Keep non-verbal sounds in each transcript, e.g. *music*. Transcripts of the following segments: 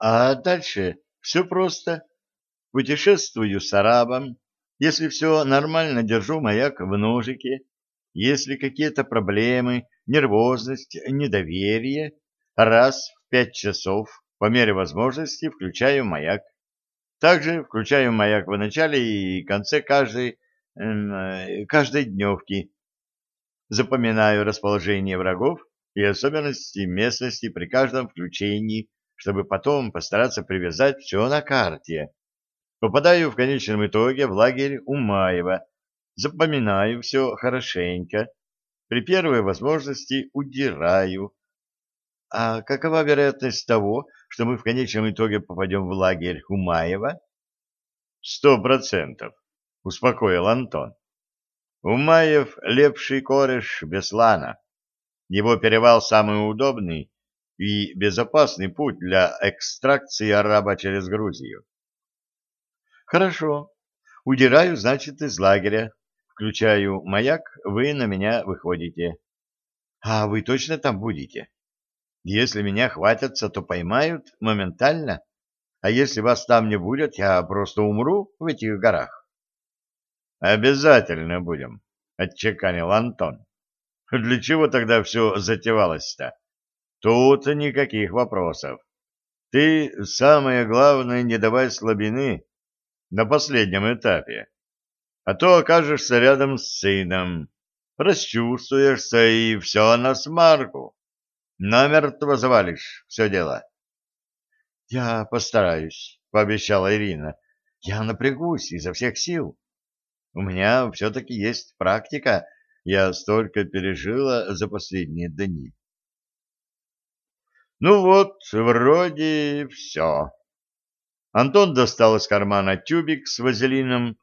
А дальше все просто. Путешествую с арабом. Если все нормально, держу маяк в ножике. Если какие-то проблемы, нервозность, недоверие, раз в пять часов, по мере возможности, включаю маяк. Также включаю маяк в начале и конце каждой, э, каждой дневки. Запоминаю расположение врагов и особенности местности при каждом включении, чтобы потом постараться привязать все на карте. Попадаю в конечном итоге в лагерь Умаева, запоминаю все хорошенько, при первой возможности удираю. А какова вероятность того, что мы в конечном итоге попадем в лагерь Умаева? Сто процентов, успокоил Антон. Умаев — лепший кореш Беслана. Его перевал самый удобный и безопасный путь для экстракции араба через Грузию. Хорошо. Удираю, значит, из лагеря. Включаю маяк, вы на меня выходите. А вы точно там будете? Если меня хватятся, то поймают моментально. А если вас там не будет, я просто умру в этих горах. Обязательно будем, отчеканил Антон. Для чего тогда все затевалось-то? Тут никаких вопросов. Ты, самое главное, не давай слабины на последнем этапе. А то окажешься рядом с сыном, расчувствуешься и все на смарку. Намертво завалишь все дело. — Я постараюсь, — пообещала Ирина. — Я напрягусь изо всех сил. У меня все-таки есть практика, я столько пережила за последние дни. Ну вот, вроде все. Антон достал из кармана тюбик с вазелином,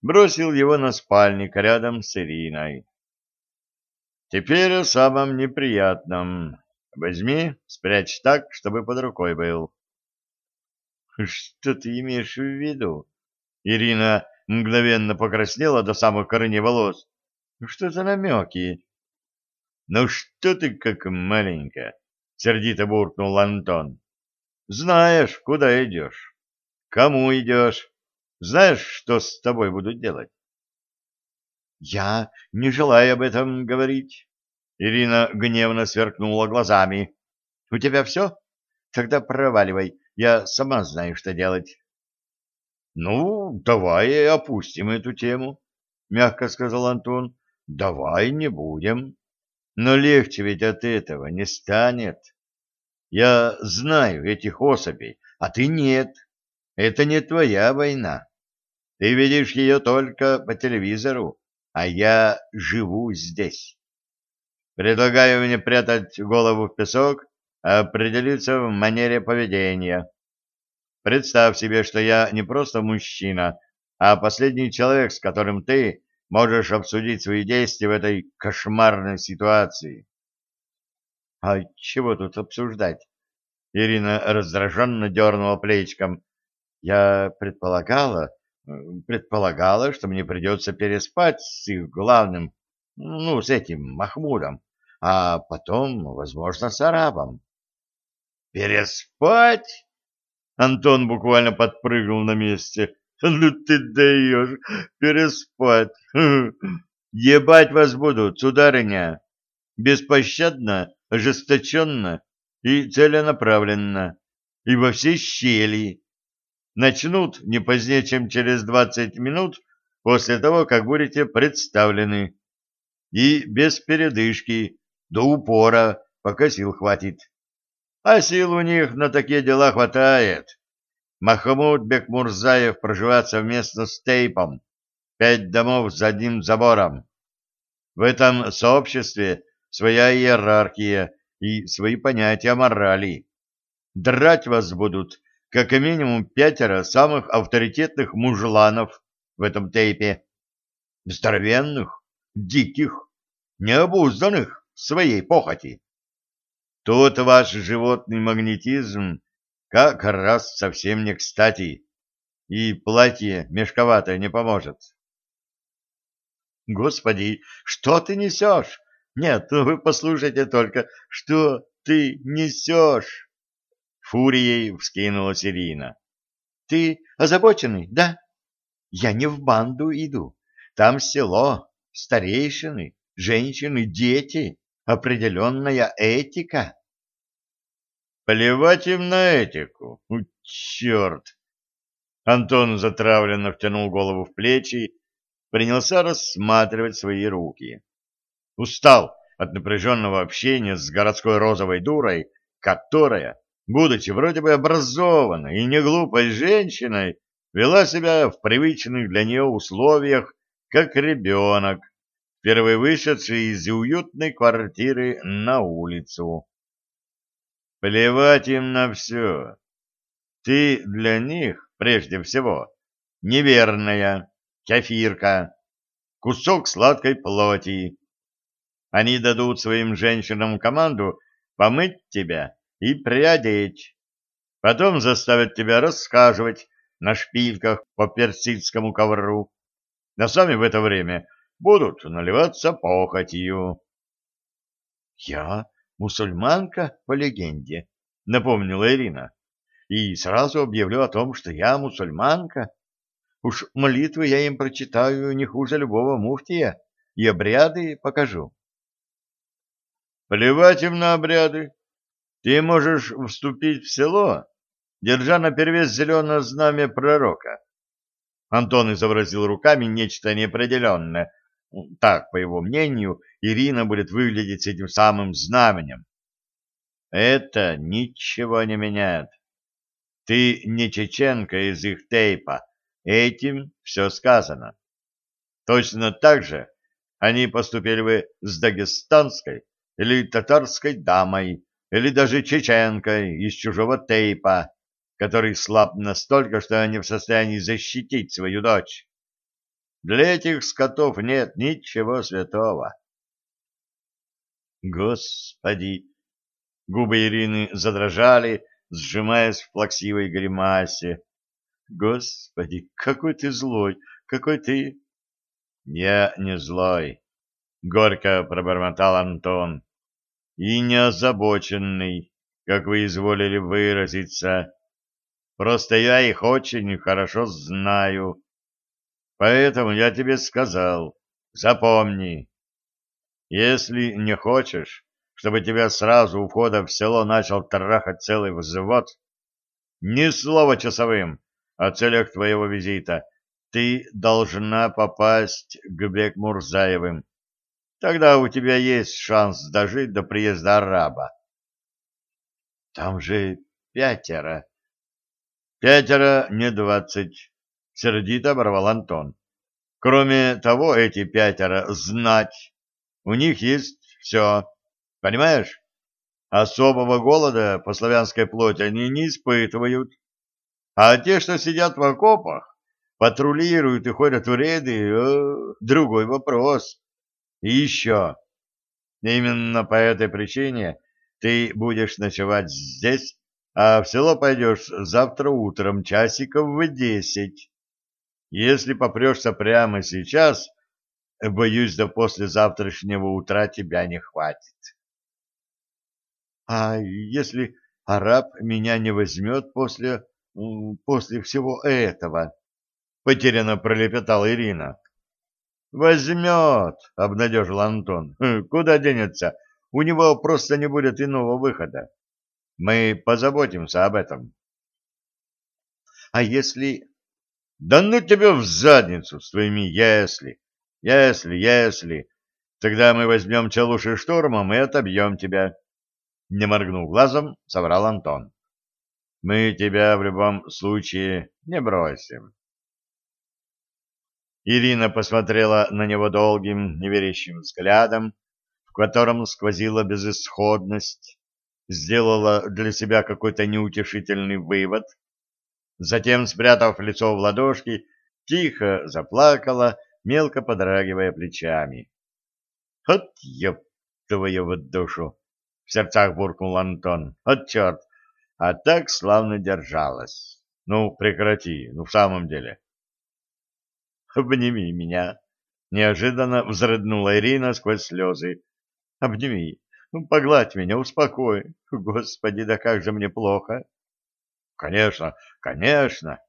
бросил его на спальник рядом с Ириной. Теперь о самом неприятном. Возьми, спрячь так, чтобы под рукой был. Что ты имеешь в виду? Ирина мгновенно покраснела до самых корней волос. Что за намеки? Ну что ты как маленькая, сердито буркнул Антон. Знаешь, куда идешь, кому идешь, знаешь, что с тобой будут делать. Я не желаю об этом говорить. Ирина гневно сверкнула глазами. У тебя все? Тогда проваливай, я сама знаю, что делать. Ну, давай опустим эту тему, мягко сказал Антон. Давай не будем. Но легче ведь от этого не станет. Я знаю этих особей, а ты нет. Это не твоя война. Ты видишь ее только по телевизору, а я живу здесь. Предлагаю мне прятать голову в песок, а определиться в манере поведения. Представь себе, что я не просто мужчина, а последний человек, с которым ты можешь обсудить свои действия в этой кошмарной ситуации. — А чего тут обсуждать? Ирина раздраженно дернула плечиком. — Я предполагала, предполагала, что мне придется переспать с их главным, ну, с этим Махмудом, а потом, возможно, с арабом. — Переспать? Антон буквально подпрыгнул на месте. Ну ты даешь переспать. Ебать вас будут, сударыня. Беспощадно, ожесточенно и целенаправленно. И во все щели. Начнут не позднее, чем через двадцать минут после того, как будете представлены. И без передышки, до упора, пока сил хватит. А сил у них на такие дела хватает. Махмуд Бекмурзаев проживает совместно с Тейпом. Пять домов за одним забором. В этом сообществе своя иерархия и свои понятия морали. Драть вас будут как минимум пятеро самых авторитетных мужланов в этом тейпе. Здоровенных, диких, необузданных в своей похоти. Тут ваш животный магнетизм как раз совсем не кстати, и платье мешковатое не поможет. Господи, что ты несешь? Нет, ну вы послушайте только, что ты несешь? Фурией вскинулась Ирина. Ты озабоченный, да? Я не в банду иду. Там село, старейшины, женщины, дети, определенная этика. Плевать им на этику. У, черт! Антон затравленно втянул голову в плечи, принялся рассматривать свои руки. Устал от напряженного общения с городской розовой дурой, которая, будучи вроде бы образованной и не глупой женщиной, вела себя в привычных для нее условиях, как ребенок, впервые вышедший из уютной квартиры на улицу. Плевать им на все. Ты для них, прежде всего, неверная, кефирка, кусок сладкой плоти. Они дадут своим женщинам команду помыть тебя и приодеть. Потом заставят тебя рассказывать на шпильках по персидскому ковру. А сами в это время будут наливаться похотью. — Я мусульманка по легенде, — напомнила Ирина. — И сразу объявлю о том, что я мусульманка. Уж молитвы я им прочитаю не хуже любого муфтия и обряды покажу. — Плевать им на обряды. Ты можешь вступить в село, держа наперевес зеленое знамя пророка. Антон изобразил руками нечто неопределенное. Так, по его мнению, Ирина будет выглядеть с этим самым знаменем. Это ничего не меняет. Ты не чеченка из их тейпа. Этим все сказано. Точно так же они поступили бы с дагестанской или татарской дамой, или даже чеченкой из чужого тейпа, который слаб настолько, что не в состоянии защитить свою дочь. Для этих скотов нет ничего святого. Господи! Губы Ирины задрожали, сжимаясь в плаксивой гримасе. Господи, какой ты злой, какой ты... Я не злой, — горько пробормотал Антон, — и не озабоченный, как вы изволили выразиться. Просто я их очень хорошо знаю. Поэтому я тебе сказал, запомни, если не хочешь, чтобы тебя сразу у входа в село начал трахать целый взвод, ни слова часовым о целях твоего визита. Ты должна попасть к Бекмурзаевым. Тогда у тебя есть шанс дожить до приезда араба. Там же пятеро, Пятеро, не двадцать, — сердито оборвал Антон. Кроме того, эти пятеро знать. У них есть все. Понимаешь? Особого голода по славянской плоти они не испытывают. А те, что сидят в окопах, патрулируют и ходят в рейды, э, другой вопрос. И еще. Именно по этой причине ты будешь ночевать здесь а в село пойдешь завтра утром часиков в десять. Если попрешься прямо сейчас, боюсь, до послезавтрашнего утра тебя не хватит. А если араб меня не возьмет после... после всего этого? Потерянно пролепетала Ирина. Возьмет, обнадежил Антон. Куда денется? У него просто не будет иного выхода. Мы позаботимся об этом. А если... Да ну тебя в задницу с твоими «если». Если, если. Тогда мы возьмем Челуши штурмом и отобьем тебя. Не моргнув глазом, соврал Антон. Мы тебя в любом случае не бросим. Ирина посмотрела на него долгим, неверящим взглядом, в котором сквозила безысходность, сделала для себя какой-то неутешительный вывод, затем, спрятав лицо в ладошки, тихо заплакала, мелко подрагивая плечами. — Вот ёб твою вот душу! — в сердцах буркнул Антон. — Вот черт! А так славно держалась. Ну, прекрати, ну, в самом деле. — Обними меня! — неожиданно взрыднула Ирина сквозь слезы. — Обними! Ну, погладь меня, успокой. Господи, да как же мне плохо. Конечно, конечно,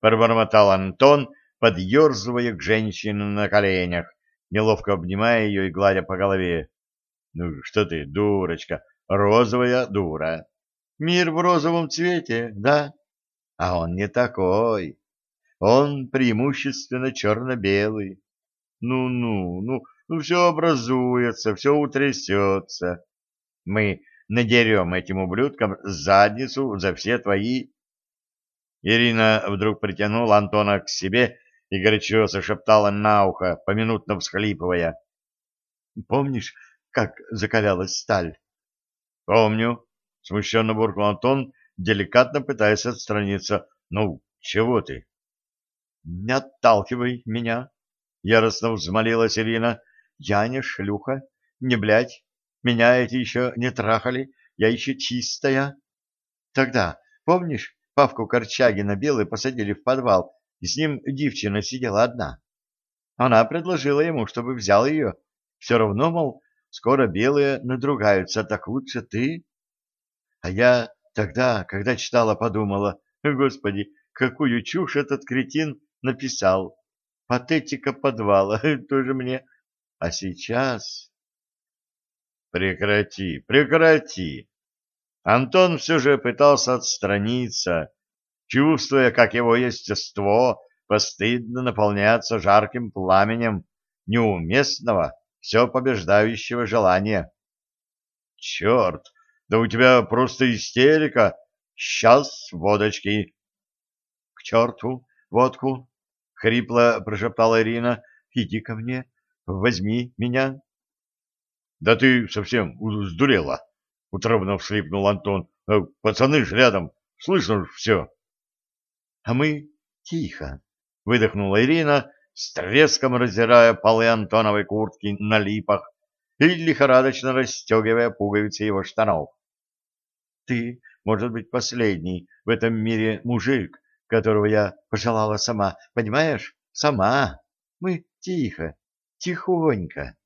пробормотал Антон, подъерзывая к женщине на коленях, неловко обнимая ее и гладя по голове. Ну что ты, дурочка, розовая дура. Мир в розовом цвете, да? А он не такой. Он преимущественно черно-белый. Ну-ну, ну, ну все образуется, все утрясется. Мы надерем этим ублюдкам задницу за все твои... Ирина вдруг притянула Антона к себе и горячо зашептала на ухо, поминутно всхлипывая. — Помнишь, как закалялась сталь? — Помню, — смущенно буркнул Антон, деликатно пытаясь отстраниться. — Ну, чего ты? — Не отталкивай меня, — яростно взмолилась Ирина. — Я не шлюха, не блядь. Меня эти еще не трахали, я еще чистая. Тогда, помнишь, Павку Корчагина белый посадили в подвал, и с ним девчина сидела одна. Она предложила ему, чтобы взял ее. Все равно, мол, скоро белые надругаются, так лучше ты. А я тогда, когда читала, подумала, господи, какую чушь этот кретин написал. Патетика подвала, *laughs* тоже мне. А сейчас... Прекрати, прекрати. Антон все же пытался отстраниться, чувствуя, как его естество постыдно наполняется жарким пламенем неуместного, все побеждающего желания. Черт, да у тебя просто истерика. Сейчас водочки. К черту водку, хрипло прошептала Ирина. Иди ко мне, возьми меня. Да ты совсем сдурела, утробно всхлипнул Антон. «Э, пацаны ж рядом, слышно ж все. А мы тихо, выдохнула Ирина, с треском раздирая полы Антоновой куртки на липах и лихорадочно расстегивая пуговицы его штанов. Ты, может быть, последний в этом мире мужик, которого я пожелала сама, понимаешь? Сама. Мы тихо, тихонько.